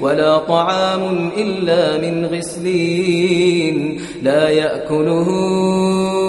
ولا طعام إلا من غسلين لا يأكله